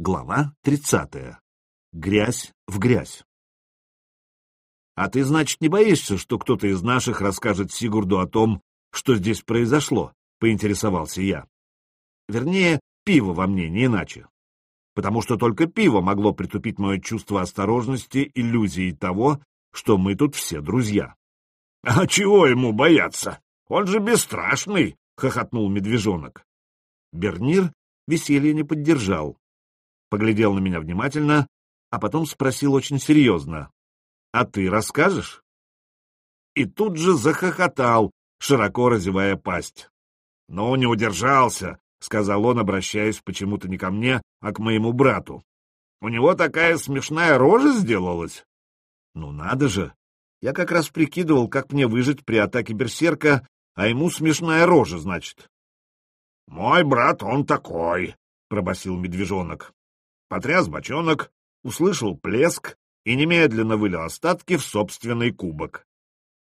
Глава 30. Грязь в грязь. «А ты, значит, не боишься, что кто-то из наших расскажет Сигурду о том, что здесь произошло?» — поинтересовался я. Вернее, пиво во мне, не иначе. Потому что только пиво могло притупить мое чувство осторожности, иллюзии того, что мы тут все друзья. — А чего ему бояться? Он же бесстрашный! — хохотнул медвежонок. Бернир веселье не поддержал. Поглядел на меня внимательно, а потом спросил очень серьезно. — А ты расскажешь? И тут же захохотал, широко разевая пасть. Но не удержался, — сказал он, обращаясь почему-то не ко мне, а к моему брату. — У него такая смешная рожа сделалась. — Ну надо же! Я как раз прикидывал, как мне выжить при атаке берсерка, а ему смешная рожа, значит. — Мой брат, он такой, — пробасил медвежонок. Потряс бочонок, услышал плеск и немедленно вылил остатки в собственный кубок.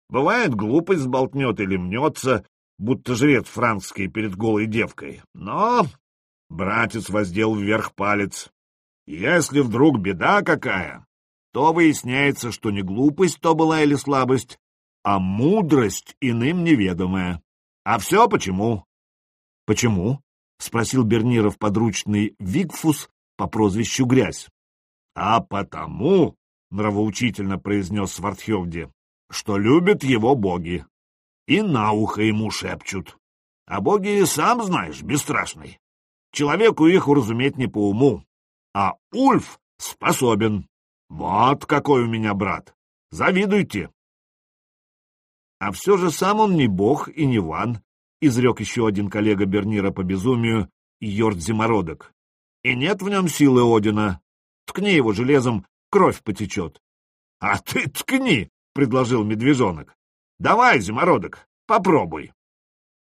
Бывает, глупость сболтнет или мнется, будто жрет францкий перед голой девкой. Но братец воздел вверх палец. Если вдруг беда какая, то выясняется, что не глупость то была или слабость, а мудрость иным неведомая. А все почему? — Почему? — спросил Берниров подручный Вигфус по прозвищу Грязь. — А потому, — нравоучительно произнес Свартхевди, — что любят его боги. И на ухо ему шепчут. А боги, сам знаешь, бесстрашный. Человеку их уразуметь не по уму. А Ульф способен. Вот какой у меня брат. Завидуйте. А все же сам он не бог и не ван, изрек еще один коллега Бернира по безумию, Йорд Зимородок. И нет в нем силы Одина. Ткни его железом, кровь потечет. — А ты ткни, — предложил медвежонок. — Давай, Зимородок, попробуй.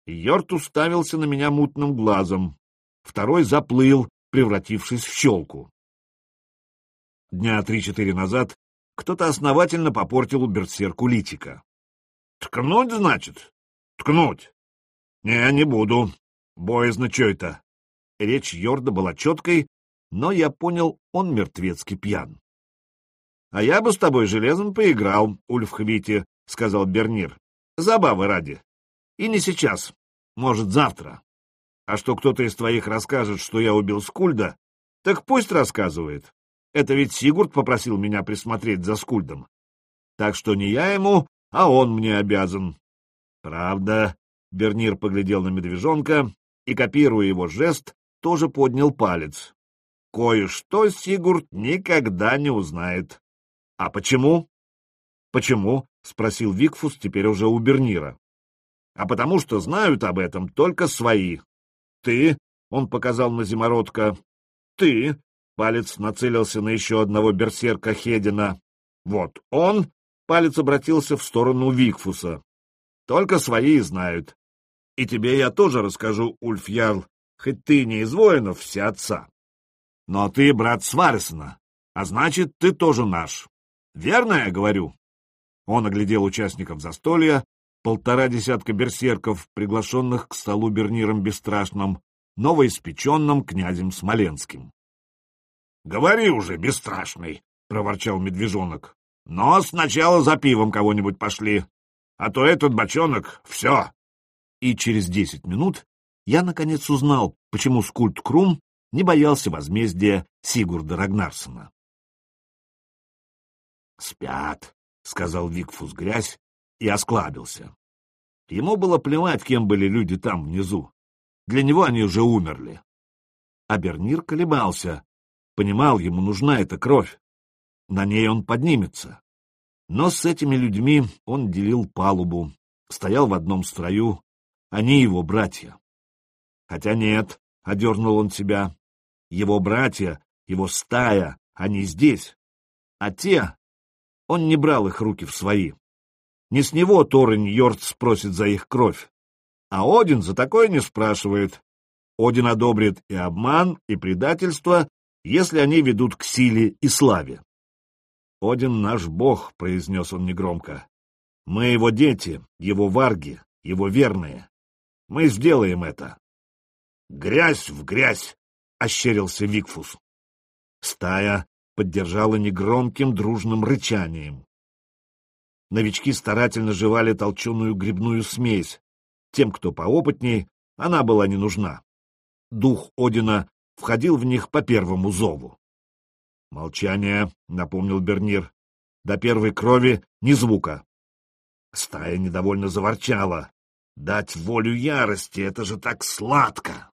Йорд уставился на меня мутным глазом. Второй заплыл, превратившись в щелку. Дня три-четыре назад кто-то основательно попортил берсерку литика. — Ткнуть, значит? Ткнуть. — Не, не буду. Боязно что это. Речь Йорда была четкой, но я понял, он мертвецкий пьян. — А я бы с тобой железом поиграл, Ульф Хвити, — сказал Бернир. — Забавы ради. И не сейчас, может, завтра. А что кто-то из твоих расскажет, что я убил Скульда, так пусть рассказывает. Это ведь Сигурд попросил меня присмотреть за Скульдом. Так что не я ему, а он мне обязан. Правда, Бернир поглядел на медвежонка и, копируя его жест, тоже поднял палец. Кое-что Сигурд никогда не узнает. — А почему? — Почему? — спросил Викфус теперь уже у Бернира. — А потому что знают об этом только свои. Ты, — он показал на зимородка, — ты, — палец нацелился на еще одного берсерка Хедина. Вот он, — палец обратился в сторону Викфуса. Только свои знают. И тебе я тоже расскажу, Ульф Ярл, хоть ты не из воинов все отца. Но ты брат Сварисона, а значит, ты тоже наш. Верно я говорю?» Он оглядел участников застолья, полтора десятка берсерков, приглашенных к столу Берниром Бесстрашным, новоиспеченным князем Смоленским. «Говори уже, Бесстрашный!» — проворчал медвежонок. «Но сначала за пивом кого-нибудь пошли, а то этот бочонок — все!» И через десять минут я, наконец, узнал, почему скульт Крум не боялся возмездия Сигурда Рагнарсона. «Спят», — сказал Викфус грязь и осклабился. Ему было плевать, кем были люди там внизу. Для него они уже умерли. А Бернир колебался. Понимал, ему нужна эта кровь. На ней он поднимется. Но с этими людьми он делил палубу, стоял в одном строю. Они его братья. Хотя нет, — одернул он себя, — его братья, его стая, они здесь. А те... Он не брал их руки в свои. Не с него Торрен Йорд спросит за их кровь. А Один за такое не спрашивает. Один одобрит и обман, и предательство, если они ведут к силе и славе. «Один наш бог», — произнес он негромко. «Мы его дети, его варги, его верные. Мы сделаем это. Грязь в грязь! — ощерился Викфус. Стая поддержала негромким дружным рычанием. Новички старательно жевали толченую грибную смесь. Тем, кто поопытней, она была не нужна. Дух Одина входил в них по первому зову. «Молчание», — напомнил Бернир. «До первой крови ни звука». Стая недовольно заворчала. «Дать волю ярости — это же так сладко!»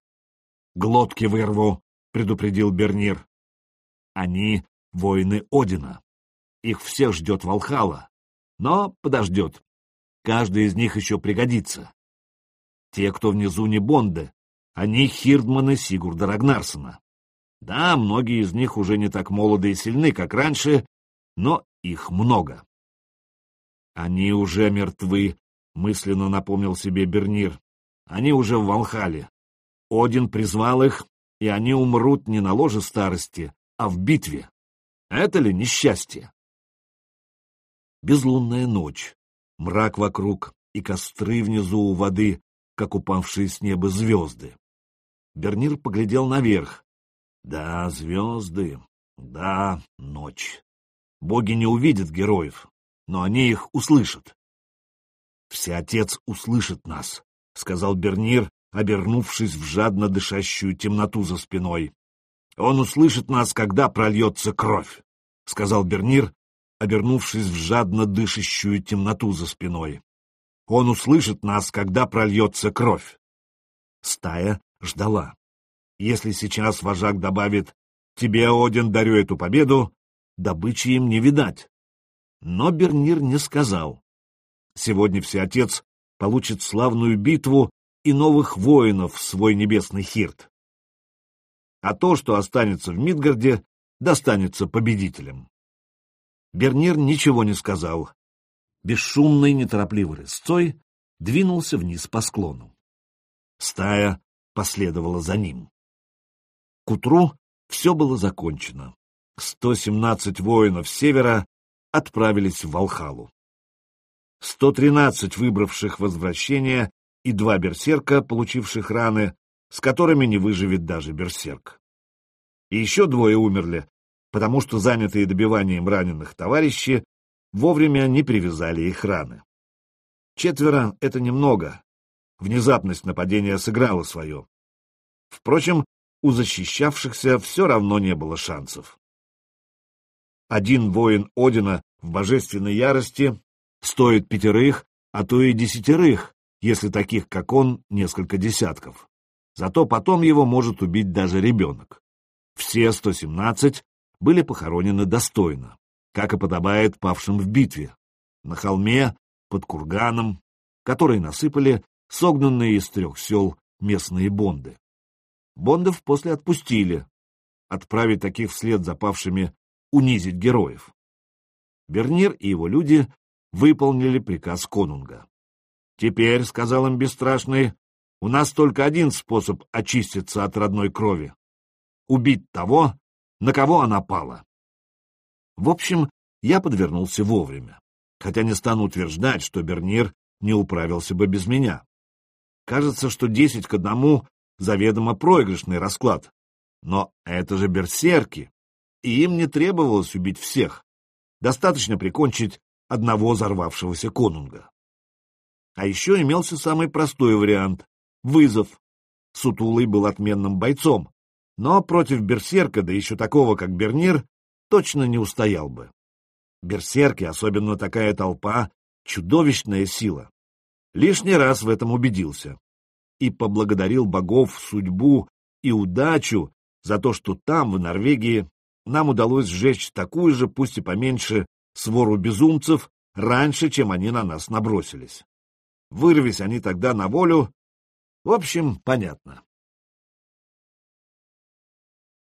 «Глотки вырву», — предупредил Бернир. «Они — воины Одина. Их всех ждет Волхала но подождет. Каждый из них еще пригодится. Те, кто внизу не Бонды, они хирдманы Сигурда Рагнарсона. Да, многие из них уже не так молоды и сильны, как раньше, но их много. Они уже мертвы, мысленно напомнил себе Бернир. Они уже в Валхале. Один призвал их, и они умрут не на ложе старости, а в битве. Это ли несчастье? безлунная ночь, мрак вокруг и костры внизу у воды, как упавшие с неба звезды. Бернир поглядел наверх. Да, звезды, да, ночь. Боги не увидят героев, но они их услышат. «Всеотец услышит нас», — сказал Бернир, обернувшись в жадно дышащую темноту за спиной. «Он услышит нас, когда прольется кровь», — сказал Бернир, обернувшись в жадно дышащую темноту за спиной. Он услышит нас, когда прольется кровь. Стая ждала. Если сейчас вожак добавит «Тебе, Один, дарю эту победу», добычи им не видать. Но Бернир не сказал. Сегодня Всеотец получит славную битву и новых воинов в свой небесный хирт. А то, что останется в Мидгарде, достанется победителям. Бернир ничего не сказал. Бесшумный, неторопливый рысцой двинулся вниз по склону. Стая последовала за ним. К утру все было закончено. 117 воинов севера отправились в Волхалу. 113 выбравших возвращение и два берсерка, получивших раны, с которыми не выживет даже берсерк. И еще двое умерли потому что занятые добиванием раненых товарищи вовремя не привязали их раны. Четверо — это немного. Внезапность нападения сыграла свое. Впрочем, у защищавшихся все равно не было шансов. Один воин Одина в божественной ярости стоит пятерых, а то и десятерых, если таких, как он, несколько десятков. Зато потом его может убить даже ребенок. Все 117 были похоронены достойно, как и подобает павшим в битве, на холме, под курганом, который насыпали согнанные из трех сел местные бонды. Бондов после отпустили. Отправить таких вслед за павшими унизить героев. Бернир и его люди выполнили приказ конунга. «Теперь, — сказал им бесстрашный, — у нас только один способ очиститься от родной крови — убить того, на кого она пала. В общем, я подвернулся вовремя, хотя не стану утверждать, что Бернир не управился бы без меня. Кажется, что десять к одному заведомо проигрышный расклад. Но это же берсерки, и им не требовалось убить всех. Достаточно прикончить одного взорвавшегося конунга. А еще имелся самый простой вариант — вызов. Сутулый был отменным бойцом, но против берсерка, да еще такого, как Бернир, точно не устоял бы. Берсерки, особенно такая толпа, чудовищная сила. Лишний раз в этом убедился. И поблагодарил богов, судьбу и удачу за то, что там, в Норвегии, нам удалось сжечь такую же, пусть и поменьше, свору безумцев раньше, чем они на нас набросились. Вырвись они тогда на волю, в общем, понятно.